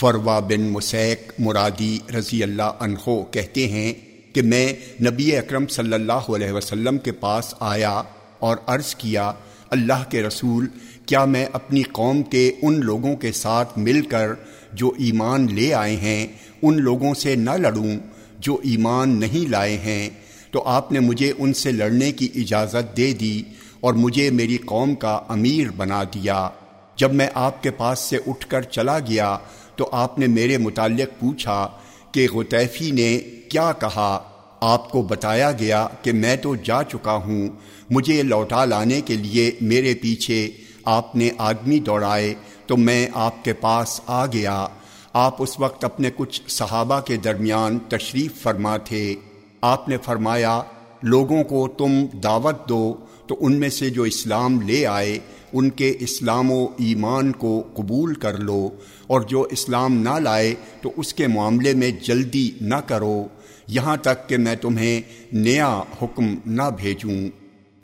فروا بن مسیک مرادی رضی اللہ عنہ کہتے ہیں کہ میں نبی اکرم صلی اللہ علیہ وسلم کے پاس آیا اور عرض کیا، اللہ کے رسول، کیا میں اپنی قوم کے ان لوگوں کے ساتھ مل کر جو ایمان لے آئے ہیں، ان لوگوں سے نہ لڑوں جو ایمان نہیں لائے ہیں؟ تو آپ نے مجھے ان سے لڑنے کی اجازت دے دی اور مجھے میری قوم کا امیر بنا دیا۔ جب میں آپ کے پاس سے اٹھ کر چلا گیا تو آپ نے میرے متعلق پوچھا کہ غتیفی نے کیا کہا۔ آپ کو بتایا گیا کہ میں تو جا چکا ہوں۔ مجھے لوٹا لانے کے لیے میرے پیچھے آپ نے آدمی دوڑائے تو میں آپ کے پاس آ گیا۔ آپ اس وقت اپنے کچھ صحابہ کے درمیان تشریف فرما تھے۔ آپ نے فرمایا، لوگوں کو تم دعوت دو تو ان میں سے جو اسلام لے آئے ان کے اسلام و ایمان کو قبول کر لو اور جو اسلام نہ لائے تو اس کے معاملے میں جلدی نہ کرو۔ یہاں تک کہ میں تمہیں نیا حکم نہ بھیجوں۔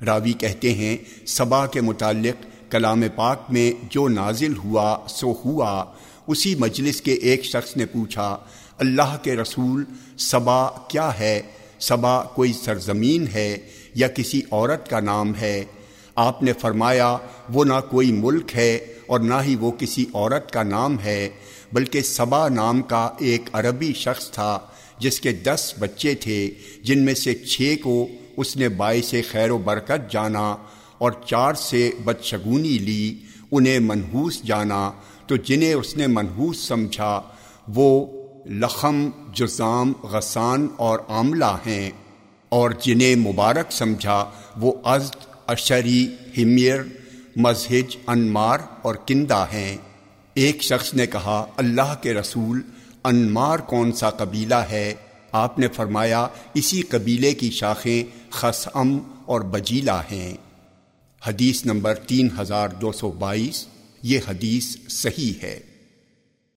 راوی کہتے ہیں صبا کے متعلق کلام پاک میں جو نازل ہوا سو ہوا۔ اسی مجلس کے ایک شخص نے پوچھا، اللہ کے رسول صبا کیا ہے؟ صبا کوئی سرزمین ہے یا کسی عورت کا نام ہے؟ آپ نے فرمایا، وہ نہ کوئی ملک ہے اور نہ ہی وہ کسی عورت کا نام ہے، بلکہ صبا نام کا ایک عربی شخص تھا، جس کے دس بچے تھے، جن میں سے چھ کو اس نے باعث خیر و برکت جانا اور چار سے بدشگونی لی، انہیں منحوس جانا۔ تو جنہیں اس نے منحوس سمجھا، وہ لخم، جزام، غسان اور عاملہ ہیں۔ اور جنہیں مبارک سمجھا، وہ ازد اشری، ہمیر مذہج انمار اور کندہ ہیں۔ ایک شخص نے کہا، اللہ کے رسول، انمار کون سا قبیلہ ہے؟ آپ نے فرمایا، اسی قبیلے کی شاخیں خسم اور بجیلا ہیں۔ حدیث نمبر تین ہزار دو سو بائیس، یہ حدیث صحیح ہے۔